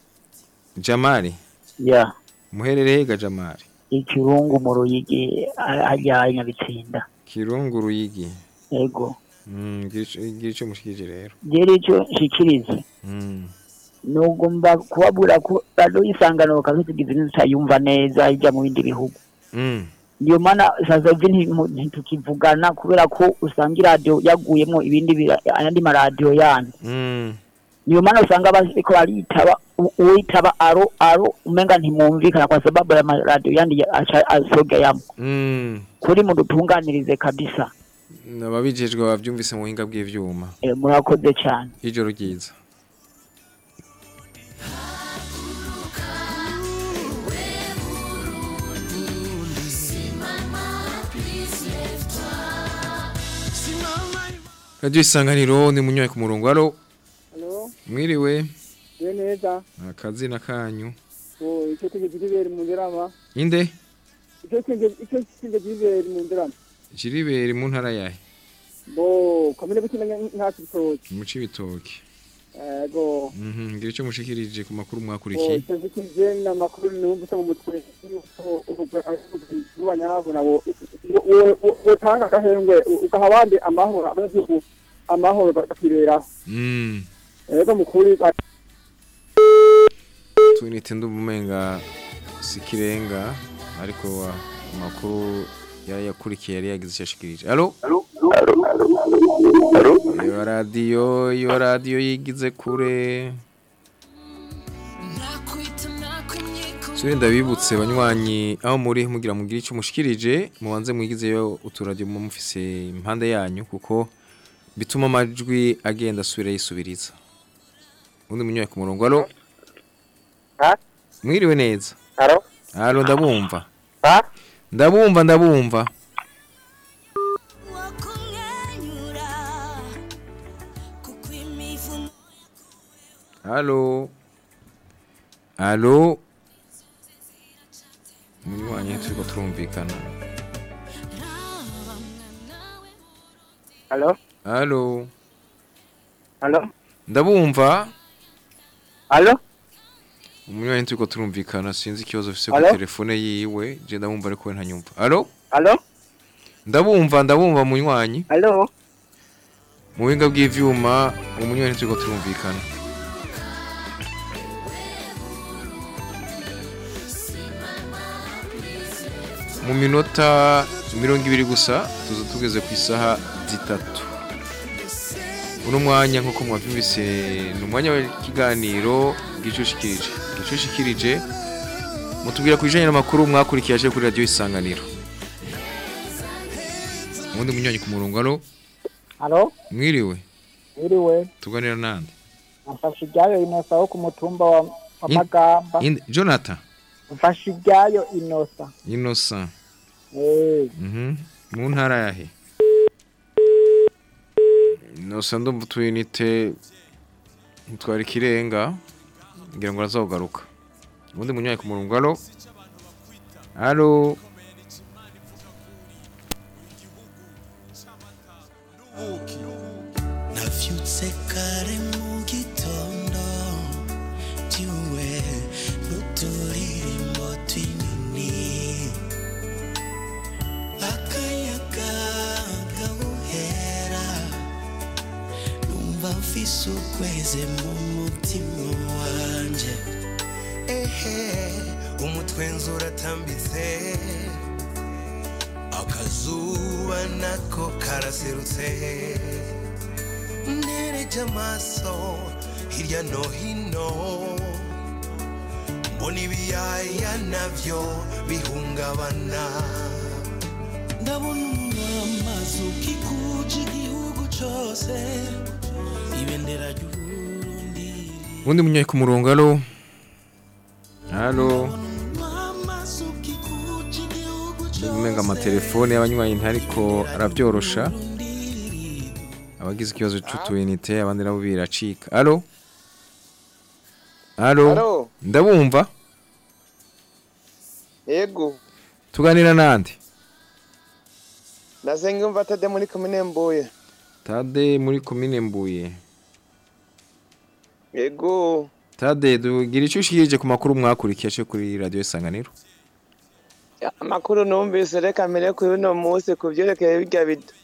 Jamari ya muherereye ga Jamari ikirungu mu ruyigi ajya nyabitsinda Kirungu Ruyigi? Ego mm gira ico mushikirije rero. Jeri ico nshikirize mm nugomba kubabura ko rado isangano kazugize ntayumva neza ijya mu bindi bihugu. Niyo mana sasa hivi nti- ntitukivugana kubera ko usanga iradiyo yaguyemo ibindi ayandi maradiyo yandi niyo maana usanga bariko baritaba u- uwitaba aro aro umenga ntimwumvikana kwa sababu ya maradiyo yandi ya- aca asogeyamo mm. Kuri mudutunganirize kabisa. Nababijejwe bavyumvise mu buhinga bw'ivyuma. E, murakoze cyane. Ijoro ryiza. Radio Isanganiro ni munywayi ku murongo. Halo, mwiriwe ye neza. akazina kanyu icyo kige jiriberi mu ndirama. inde Icyo kige jiriberi mu ndirama. Jiriberi mu ntara yahe Bo, komine bukina nta kitoki. mu cibitoke Ego. mhm ngira ico mushikirije ku makuru mwakurikiye icyo kige na makuru numva mu mutwe. Yuko ubanya nabo. Utanga gahengwe ugaha abandi amahoro abazigu amahoro bakirera. mm Ego mu kuri tunite ndubumenga sikirenga ariko wa makuru yari yakurikiye yari yagize icyo ashikirije. Alo iyo radiyo iyo radiyo yigize kure. Suri ndabibutse banywanyi aho muri mugira mugira icyo mushikirije mubanze mwigizeyo uturadiyo mu mufise impande yanyu kuko bituma amajwi agenda asubira yisubiriza. Undi munywayi ku murongo alo mwiriwe neza? Alo? Ndabumva. Ndabumva ndabumva. Alo? Alo? Umunywanyi turiko turumvikana Halo? halo Halo? ndabumva. Halo? umunywanyi turiko turumvikana sinzi ikibazo afise ku Halo? telefone yiwe je ndabumva ariko we ntanyumva halo Halo? ndabumva ndabumva munywanyi Halo? mu buhinga bw'ivyuma umunywanyi turiko turumvikana mu minota mirongo ibiri gusa tuza tugeze ku isaha zitatu uno mwanya nk'uko mwavyumvise ni umwanya w'ikiganiro gicushikirije gicushikirije mutubwira ku bijanye n'amakuru mwakurikiye aje kuri radiyo isanganiro. Ubundi munywanyi ku murongo alo halo mwiriwe? Wiriwe tuganira nande mfashe ibyayo inosa wo ku mutumba wa, magamba. jonathan? Mfashe ibyayo inosa. Eh, Mhm. mu ntara yahe innocent ndumva utuyinite ntitwara ikirenga ngira ngo arazogaruka ubundi munywanyi ku murongo alo. Alo navyutse kare mfise ukweze mu mutima wanje. Ehe umutwenzi uratambitse akazuba nako karaserutse. Nereje amaso hirya no hino. Mbona ibiyaya navyo bihungabana. Ndabona amazu kikuje igihugu ry'uburundi ubundi munywanyi ku murongo alo. Alo. Umenga amatelefone y'abanywanyi ntariko arabyorosha. Abagize ikibazo c'utuyinite abandi nabo biracika. Alo. Alo. Ndabumva. Yego. Tuganira nande nasenga umva tade muri komine mbuye. Tade muri komine mbuye. Yego. Tade dugira icyo ushikirije ku makuru mwakurikiye kuri radiyo isanganiro? Amakuru numvise reka mbere kuri uno munsi ku byerekeye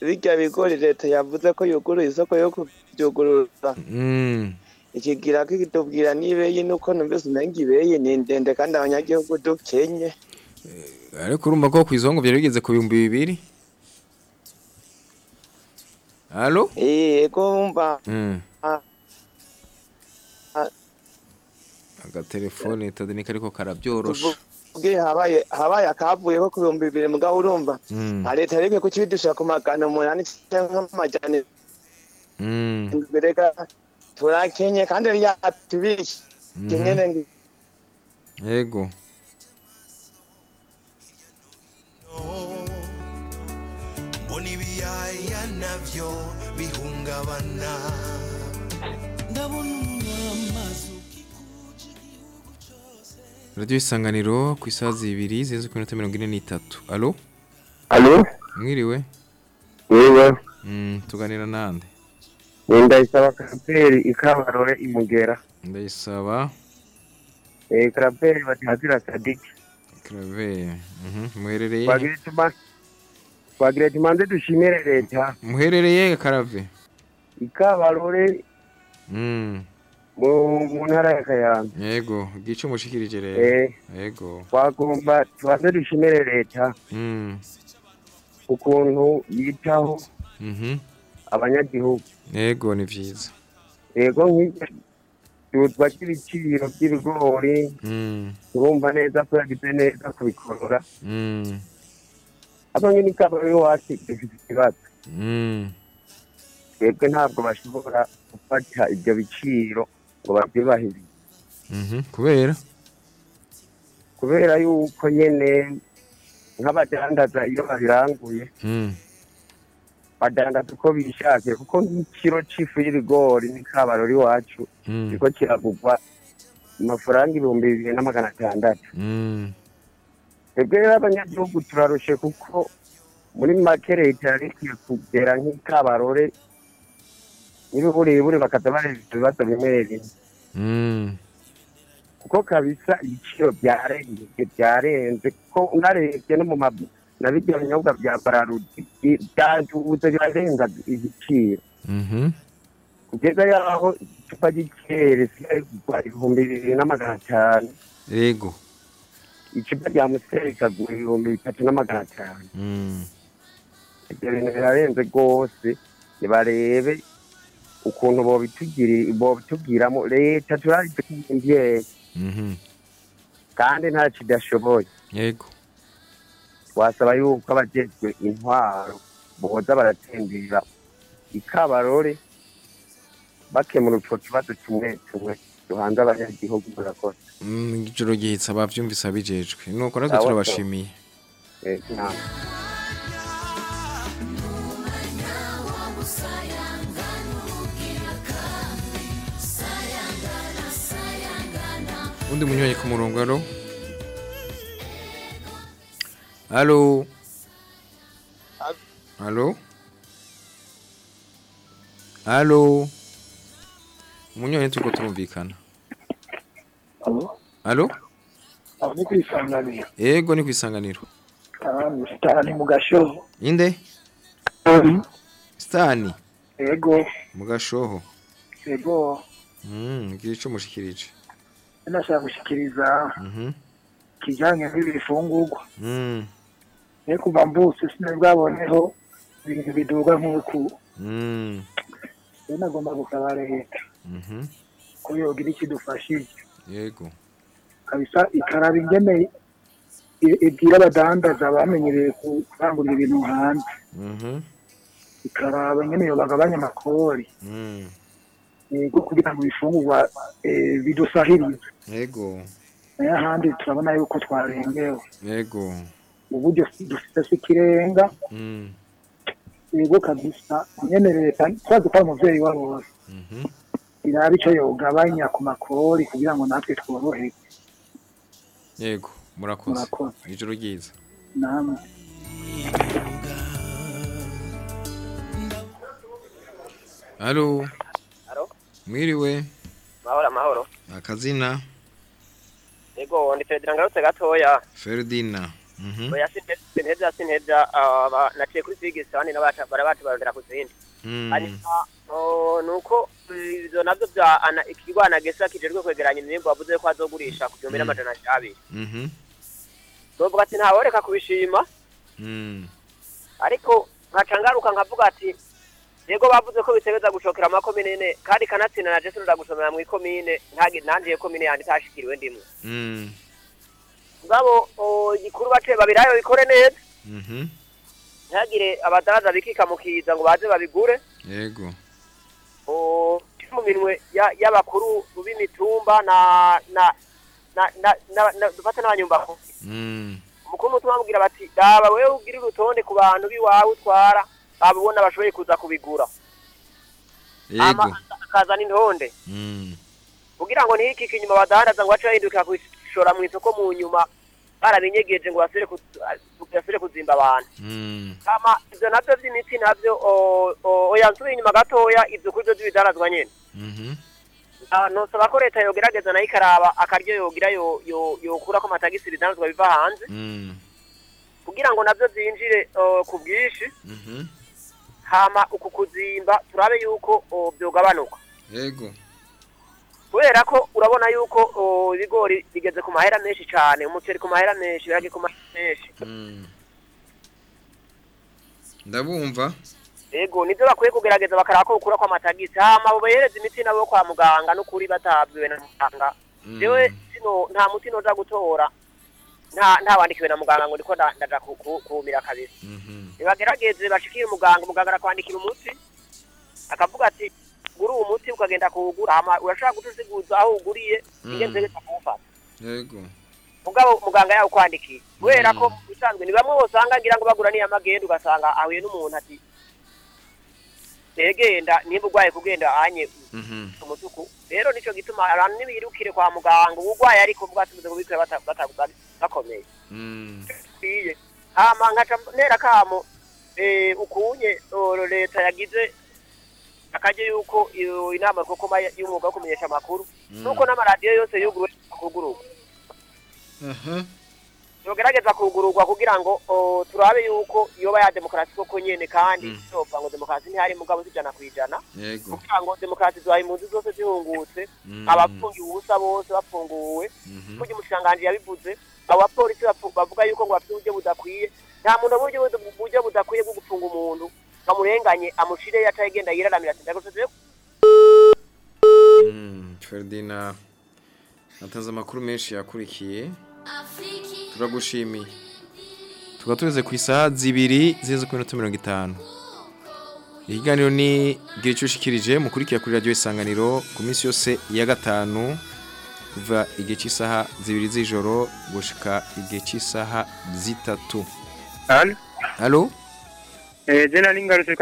birya bigori leta yavuze ko yuguruye isoko yo kubyugurura. Mm, ikigira ko kitubwira n'ibeye nuko numvise umenga ibeye ni ndende kandi abanyagihugu dukenye. Ariko urumva ko ku izongo byari bigeze ku bihumbi bibiri? Alo yego wumva. Agatelefone tade niko ariko karabyorosha habaye habaye akavuye ko ku bihumbi bibiri mugabo urumva nta leta reke kukibidushira ku magana umunani cyangwa amajana mm, indwi reka turakenye kandi yari yatubishye nyene ngi- yego. Mbona ibiyaya navyo bihungabana. Radiyo isanganiro ku isaha zibiri zirenze ku minota mirongo ine n'itatu. Alo Alo? mwiriwe? Yewe, Mm, tuganira ni ndayisaba karaperi ikabarore imugera. ndayisaba. Eh, karaperi batihazira sadiki. clave mhm, muherereye? Twagira tumanze dushimire leta. muherereye karave? Ikabarore Mm, mu ntara ya. Kayanza. yego gice umushikirije rero yego twagomba tubanze dushimire leta ukuntu yitaho abanyagihugu. yego ni vyiza Yego dutwa cy'ibiciro by'ibigori turumva neza ko yagize neza kubikorora. Abo nyine ikabarore iwacu dufite ikibazo. twebwe ntabwo bashobora gufata ibyo biciro ngo babyubahirize mhm, kubera. Kubera yuko nyene nk'abadandaza iyo babiranguye. Mm, badandaza uko bishakiye kuko nk'ikiro c'ifu y'ibigori n'ikabarori iwacu mm, kiriko kiragurwa amafaranga ibihumbi bibiri n'amagana atandatu. Mm, twebwe rero abanyagihugu turarushe kuko muri make leta yari ikwiye kugera nk'ikabarore n'ibiburiburi bakaza bareba ibibazo bimwe bimwe Mm. kuko kabisa ibiciro byarengeje byarenze kuko unarebye no mu mabu na bijya binyobwa bya bararudi byadubuze birarenga igiciro Mhm. kugeza yaho icupa ry'ikirere risigaye kugura ibihumbi bibiri na magana atanu Yego. icupa rya musiteri rikagura ibihumbi bitatu na magana atanu Mm. ibyo bintu birarenze rwose nibarebe ukuntu bobitubwiramo leta ko imvyeyi Mhm. kandi nta kidashoboye Yego. wasaba yuko abajejwe intwaro boza baratembera ikabarore bakemura utwo kibazo tumwe tumwe duhanze abanyagihugu murakoze Mm, ijoro gihitsa bavyumvise abijejwe. Nuko natwe turabashimiye. Undi munywanyi ku murongo alo. Alo. Alo. Alo. Umunywanyi turiko turumvikana. Alo? Alo. aho ni kwisanganira Ego ni kwisanganiro. ahantu sitani mu gashoho Inde? Stani ego mu gashoho. ego Mm, ngira ico mushikirije. Nashaka gushikiriza Mhm. kijanye n'ibifungurwa Mm. ne kuva mbuse sinari bwaboneho ibintu biduga nk'uku Mm. rero nagomba gusaba leta Mhm. ko yogira ikidufashije Yego. kabisa ikaraba ingene i- ibwira abadandaza bamenyereye kurangurira ibintu hanze Mhm. ikaraba ingene yo bagabanya amakori Mm. Yego kugira ngo ibifungurwa eh, bidusahirize Yego. na yo ahandi turabona yuko twarengewe Yego. uburyo dufite si ikirenga Mm. yego kabisa nyene leta twazi ko ari umuvyeyi wa bose Mhm. iraba ico yogabanya ku makori kugira ngo natwe tworoherwe Yego. Murakoze. Ijoro ryiza. namwe Alo. Mwiriwe. mahoro amahoro Akazina ego ndi Ferdinand ngarutse gatoya Ferdina. Mhm. oya sinheza sinheza aba naciye kuri sigisi abandi n'abaca barabaca barondera ku zindi hanyuma oh, nuko ivyo navyo vya ana ikigwana gesa kijejwe kwegeranya imyimbu wavuze ko azogurisha ku gihumbi Mm. n'amajana abiri Mhm. novuga ati ntaworeka kubishima Mm. ariko nkaca ngaruka nkavuga ati yego bavuze ko bitebeza gushokera amakomine nyene kandi kanatsinda naje sinunda gusomera mu ikomine ntage nanjiye komine yandi itashikiriwe ndimwe Mm. ngabo igikuru bace babirayo bikore neza Mhm. ntihagire abadaraza bikika mu kiza ngo baze babigure Yego. mu minwe ya- y'abakuru b'imitumba na na na na na- na- dufate n'abanyumba Mm. umukuru w'umutumba amubwira bati raba wewe ugire urutonde ku bantu b'iwawe utwara babibona bashoboye kuza kubigura akazana intonde Mm. kugira ngo ntihikike inyuma badandaza ngo bace bahindukira kubishora mu isoko mu nyuma barabinyegeje ngo basubire ku- basubire kuzimba abantu kama ivyo navyo vy'imiti navyo o- o- oya nsubire inyuma gatoya ivyo kuri vyo vy'ibidandazwa nyene Mhm. Ah, nosaba ko leta yogerageza na yo ikaraba akaryo yogira yo- yo- yokurako amatagisi ibidandazwa biva hanze Mm. kugira ngo navyo vyinjire o, ku bwinshi Mhm. Hama uku kuzimba turabe yuko o, vyogabanuka Yego. kubera ko urabona yuko ibigori bigeze ku mahera menshi cane umuceri ku mahera menshi ibiharage ku mahera menshi Mm. Ndabumva. ego nivyo bakwiye kugerageza bakaraba ko bukura kwa amatagisi hama bobereza imiti nabo kwa muganga n'ukuri batabwiwe na muganga jewe sino nta muti noja gutora nta ntawandikiwe na muganga ngo ndiko nda- ndaja ku- ku- kuwumira kabisa nibagerageze bashikire umuganga umuganga arakwandikira umuti. Akavuga ati gura uwo muti ukagenda kuwugura. Hama urashobora guca usiguza aho uguriye ingenzi leta kuwufata Yego. mugabo muganga yawukwandikiye kubera ko bisanzwe ni bamwe bosanga ngira ngo bagura niyo amagenda ugasanga ahuye n'umuntu ati egenda nimba urwaye kugenda anye Mhm. umutuku rero nico gituma abantu nibirukire kwa muganga urwaye ariko bwatumize bata- bakomeye. Mm. bikwiye hama nkaca ntera kamo eh, ukunye leta yagize akaje yuko inama kokoma y'umwuga wo kumenyesha amakuru. Mm. nuko n'amaradiyo yose yuguruwe kugururwa Aha. yogerageza kugururwa kugira ngo turabe yuko yoba ya demokarasi koko nyene kandi topfa ngo demokarasi ntihari mugabo zijana kwijana kugira ngo demokarasi zibaye impunzi zose zihungutse Mm. abafungiwe ubusa bose bafunguwe. Mhm. kurya umushikiranganji yabivuze abo bapolisi bavuga yuko ngo bafite uburyo budakwiye. Nta muntu aburyo uburyo budakwiye bwo gufunga umuntu. Bamurenganye amushire yataye genda yiraramira ati ndaguseze Mm, Ferdinand. Atanze amakuru menshi yakurikiye. Turagushimiye tukaba tugeze ku isaha zibiri zirenze ku minota mirongo itanu ikiganiro ni gira icyo ushikirije mukurikira kuri radiyo isanganiro ku minsi yose ya gatanu kuva igihe cy'isaha zibiri z'ijoro gushika igihe cy'isaha zitatu Halo? halo Eh, nari ngarutse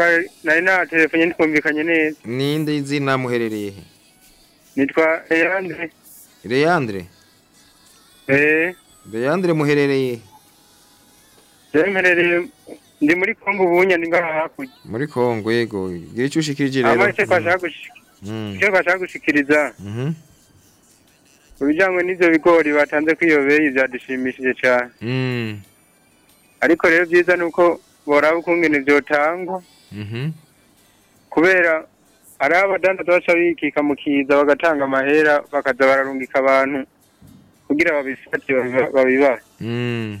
nari na telefone ntitwumvikanye neza. ninde izina muherereye he Nitwa Leandre. Leandre Eh, Leandre muherereye mperereye ndi muri Kongo ubunya ndi ngaha hakurya. muri Kongo yego gira icyo ushikirije rero icyo twashaka gushikiriza. Mm. Twashaka gushikiriza. Mhm. Kubijanywe n'ivyo bigori batanze kwiyobeye byadushimishije cyane. Mm. Ariko rero byiza nuko boraba ukungene vyotangwa Mhm. kubera ari abadandaza baca bikika mu kiza bagatanga amahera bakaza bararungika abantu kugira babifate babiba- babibahe. Mm.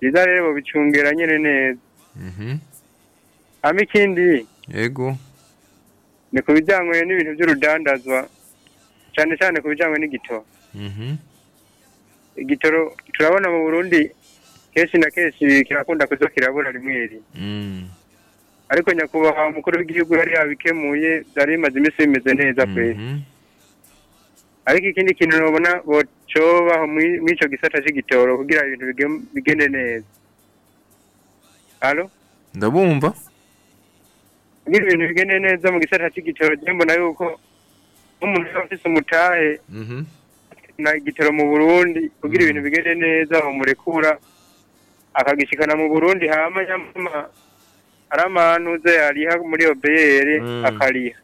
Byiza rero bobicungera nyene neza. Mhm. hama ikindi Yego. ni ku bijyanywe n'ibintu by'urudandazwa cyane cyane ku bijyanywe n'igitoro Mhm. igitoro turabona mu burundi kenshi na kenshi kirakunda kuza kirabura rimwe rimwe Mm. ariko nyakubahwa umukuru w'igihugu yari yabikemuye byari bimaze iminsi bimeze neza pe Mhm. Ariko ikindi kintu nubona bocobaho muri icyo gisata cy'igitoro kugira ibintu bige- bigende neza halo Ndabumva. kugira ibintu bigende neza mu gisata cy'igitoro njye mbona yuko nk'umuntu yaba afise umutahe Mhm. na igitoro mu Burundi kugira ibintu bigende neza bamurekura akagishikana mu Burundi hama nyama ari amanuze yariha muri OBR Mm. akariha.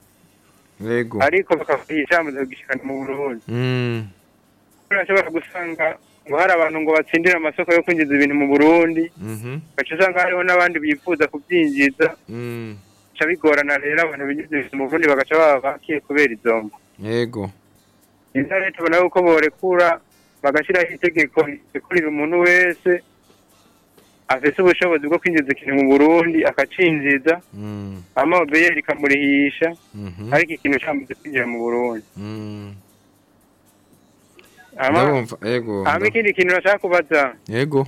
Ariko bakafiha cyamaze kugishikana mu Burundi Mm. urashobora gusanga ngo hari abantu ngo batsindire amasoko yo kwinjiza ibintu mu Burundi Mhm. gaca usanga hariho n'abandi bifuza kubyinjiza Mm. bica bigorana rero abantu binjiza ibintu mu Burundi bagaca baba bakiye kubera izombo Yego. Inza leta tubona yuko borekura bagashyiraho itegeko rikurira umuntu wese afise ubushobozi bwo kwinjiza ikintu mu Burundi akacinjiza Mm. OBR ikamurihisha Mhm. ariko ikintu cyamaze kwinjira mu Burundi Mm. hama hama ikindi kintu nashaka kubaza Yego.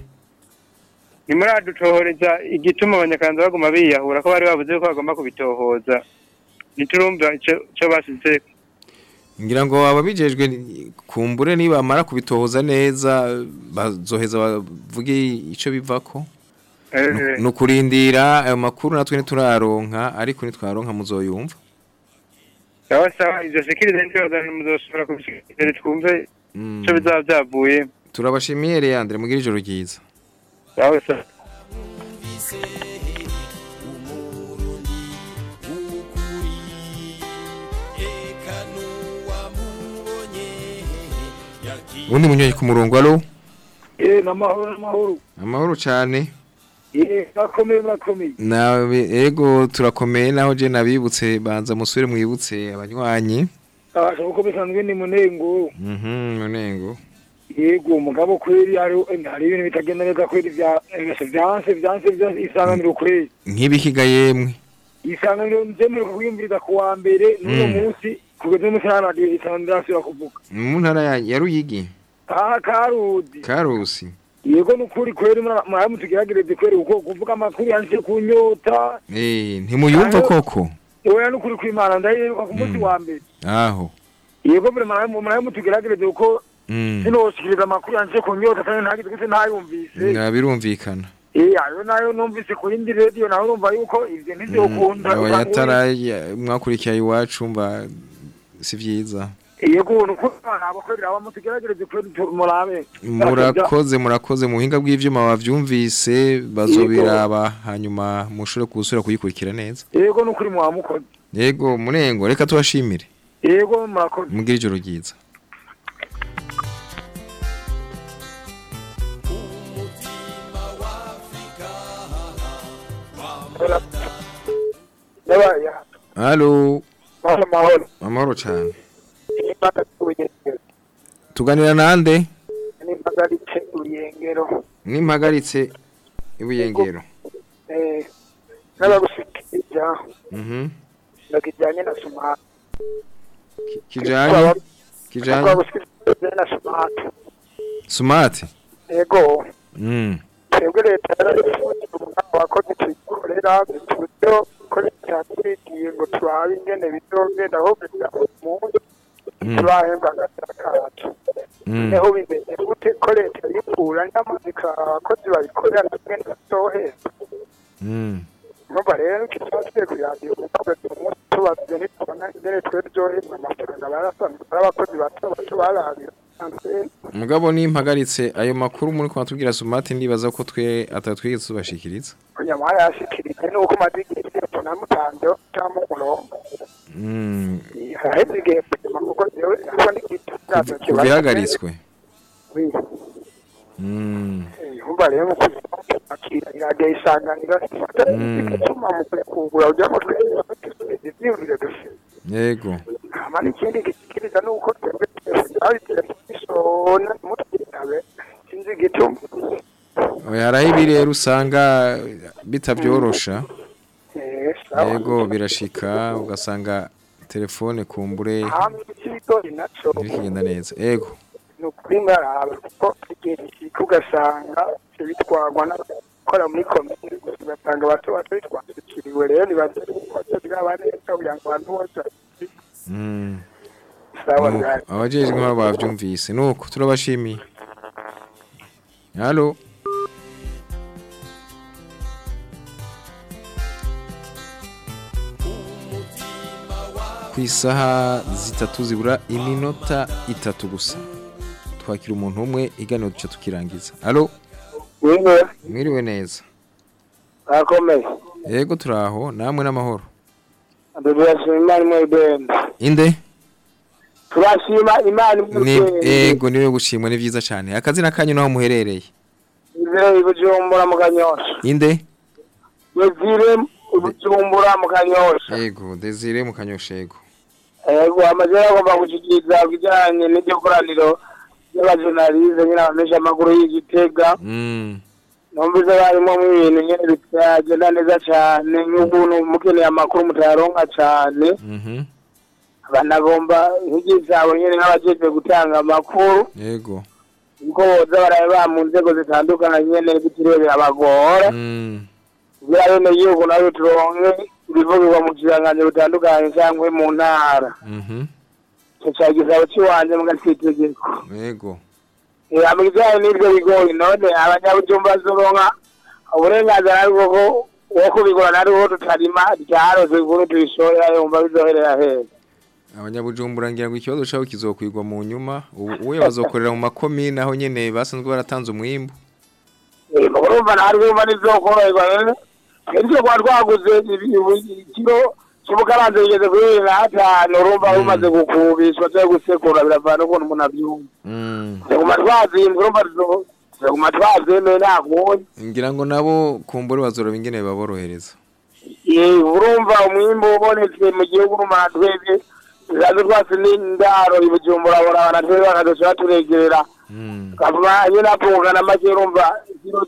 ntimuradutohoreza igituma abanyakanza baguma biyahura ko bari bavuze ko bagomba kubitohoza ntiturumva ico ico basize ngira ngo ababijejwe kumbure nibamara kubitohoza neza bazoheza bavuge ico bivako. Eh, ni ukurindira ayo makuru natwe ntituraronka ariko nitwaronka muzoyumva. Sawa sawa. Ivyo shikirize ntibaza muzoshobora kubishikiriza twumve Mm. ico bizaba vyavuye turabashimiye Leandre. Mugira ijoro ryiza. Sawa. Sawa. Undi munyonyi ku murongo alo Eh, namahoro namahoro. amahoro cane Eh, nakomeye nakomeye. nawe ego turakomeye naho je nabibutse banza musubire mwibutse abanywanyi Abasha uko bisanzwe ni munengo. mhm munengo Yego umugabo kweri hari ibintu bitagenda neza kweri bya vyanse vyanse vyanse isanganiro kweri. nk'ibikiga yemwe Isanganiro nzemere kuyumviriza ku wa mbere n'uno Mm. munsi kugeza mu sana radio isanganiro asubira kuvuga. mu ntara ya Ruyigi Ah karudi. Karusi Yego nukuri kweri muramutugerageze kweri uko kuvuga amakuru yanditse ku nyota. eh ntimuyumva koko Oya nukuri kwimana ndayiruka ku munsi Mm. wa mbere. aho Yego bure muramutugerageze uko mm sinoshikiriza amakuru yanditse ku nyota kandi ntagize gute ntayumvise. nga birumvikana Eh, ayo na yo numvise ku yindi radio nawe urumva yuko ivyo aba usanga yataraye mwakurikiye iwacu mba si vyiza murakoze murakoze mu buhinga bw'ivyuma bavyumvise bazobiraba hanyuma mushobore kusura kuyikurikira neza Yego nukuri mwamukoze. yego murengo reka tubashimire Yego murakoze. mugire ijoro ryiza halo Mahoro mahoro. amahoro y'uruyengero. Tuganira nande N'impagaritse uruyengero. nimpagaritse ibuyengero Eh, n'abagushikiriza mhm bakijyanye na sumati. kijanye kijanye na sumati. smart Yego. mm twebwe leta yaradufunze umwaka wakoze tuyikorera uburyo koresha turigiye ngo turabe ingene bizogenda aho bita umuntu turahembwa agatara kacu Mm. neho bimeze gute ko leta yikura n'amazika abakozi bayikorera namwe ntibazohembwa mm. Numva rero kitatuye kuyandira kuko umunsi tubaze ntitubona ingene twe ryohembwa amafaranga barasanzwe ari abakozi bato bato barabira. Mugabo nimpagaritse ayo makuru muri kwa tubwira smart ndibaza ko twe atatwigeze tubashikiriza. Nyamara yashikirije nuko maze igihe telefone mutanjo cyangwa umurongo mm haraheze igihe kuko jewe haba n'igiti kubihagaritswe mm umva rero mu kuzakira iradiyo isanganira igituma mu kuyakungura kugira ngo twese ivyiyumvire dufite yego hama n'ikindi gishikiriza nuko twebwe ari telefone isona mutwitabe sinzi igituma oya haraho ibi rero usanga bitabyorosha Eh, yego birashika ugasanga telefone kumbure. Ntibikigenda neza. Yego. Ni ukuri mwaraba kuko igihe ugasanga bitwarwa n'abakora muri gusa ugasanga bato bato bitwandikiriwe rero nibaze yuko byaba neza kugira ngo abantu bose bwari abajejwe nk'abo bavyumvise nuko turabashimiye. Halo? Ku isaha zitatu zibura iminota itatu gusa. Twakira umuntu umwe iganiro duca tukirangiza. Halo? Mwiriwe. neza. Akomeye yego turaho namwe n'amahoro. Turashima imana inde? Turashima imana imwe ni ibenda yego ni we gushimwa ni vyiza cyane. Akazina kanyu naho muherereye? Izire ibujumbura mu kanyosha. Inde? Izire ibujumbura mu kanyosha. Yego desire mu kanyosha yego. Yego amazina agomba gushyikiriza ku bijyanye n'iryo koraniro ry'abajonalize nyine abamesha amakuru y'igitega mm. Numvise barimo mu bintu nyine bitagenda neza cyane nk'ukuntu mukeneye amakuru mutayaronka cyane mhm. Banagomba nk'igisabo nyine nk'abajejwe gutanga amakuru yego kuko boza barabe ba mu nzego zitandukanye nyine bitiriwe birabagora mm. Kugira bene gihugu nawe turonke ibivugirwa mu kiranganiro bitandukanye cyangwa mu ntara mhm cyari igisabo cy'iwanjye mu itegeko yego bijyanye n'ibyo bigori none abanyabujumba zoronka uburenganzira ko wo kubigura nariho tutarima ryaroze inkuru tuyishorera yumva bizoherera heza abanyabujumbura ngira ngo ikibazo cabo kizokwigwa mu nyuma ubu bazokorera mu makomine aho nyene basanzwe baratanze umwimbu urumva ntarwumva nizokoroherwa rero nitwe kuba twaguze ikiro cy'ubukaranze bigeze kuri bibiri n'atanu urumva bumaze gukubishwa cyangwa gusekura biravana ukuntu umuntu abyumva. Tuguma twazimbwe urumva tuguma twazemeye nta kundi ngira ngo nabo kumbure bazoroba ingene baborohereza. Urumva umwimbu ubonetse mu gihugu urumva twebwe zazo twase n'indaro ibujumbura borabana twebwe bakazoca baturegerera. Kavuga nyine apungana make urumva ikiro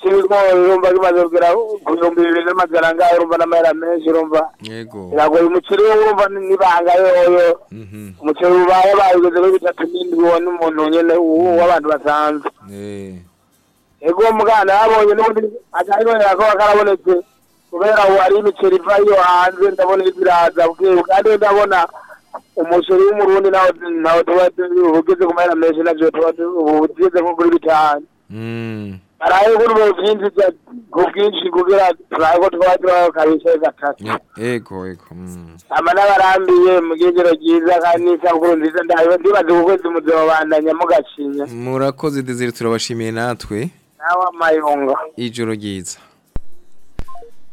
c'ibigori urumva kimaze kugera ku bihumbi bibiri n'amajana angahe urumva n'amahera menshi urumva? Biragoye umuceri wo urumva n'ibanga yoyo umuceri ubaye bayigeze kuri bitatu n'indwi uwo n'umuntu nyene uwo w'abantu basanzwe. Ego mugana yabonye n'ubundi akabibonera ko karabonetse kubera ubu hari imiceri iva iyo hanze ndabona iriko iraza bwewe kandi ndabona umuceri w'umurundi nawo tuba ugeze ku mahera menshi navyo tuba ugeze nko kuri bitanu. Mm. Baraye kuri mu byinshi ku bwinshi kugira turaye ko twaba turaho kabisa gatatu ego ego mm. ama n'abarambiye mu gigero ryiza kandi n'isabukuru nziza ndayo ndibaza ukwezi muzobandanya mugacinya murakoze Desire turabashimiye natwe. Nawe amayonga. Ijoro ryiza.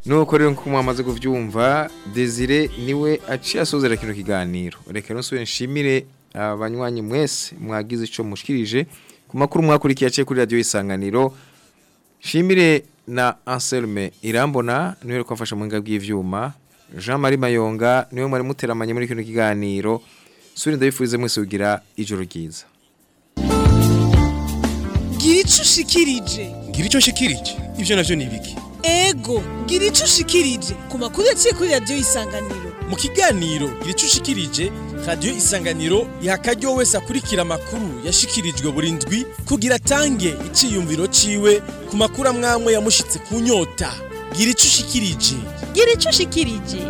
Nuko rero nk'uko mwamaze kuvyumva Desire ni we aciye asozera kino kiganiro. Reka rero nsubire nshimire abanywanyi mwese mwagize ico mushikirije ku makuru mwakurikiye aciye kuri radio isanganiro. Shimire na Anselme Irambona ni we ko afasha mu ngabwi bw'ivyuma. Jean Marie Mayonga ni we mwari muteramanye muri kino kiganiro. Suri ndabifurize mwese kugira ijoro ryiza. Gira ico ushikirije. Ngira ico nshikirije ivyo navyo ni ibiki ego gira ico ushikirije. Ku makuru yaciye kuri radiyo isanganiro. Mu kiganiro ico ushikirije radiyo isanganiro iha akaryo wese akurikira amakuru yashikirijwe buri ndwi kugira atange iciyumviro ciwe ku makuru amwamwe yamushitse ku nyota. Gira ico ushikirije. Gira ico ushikirije.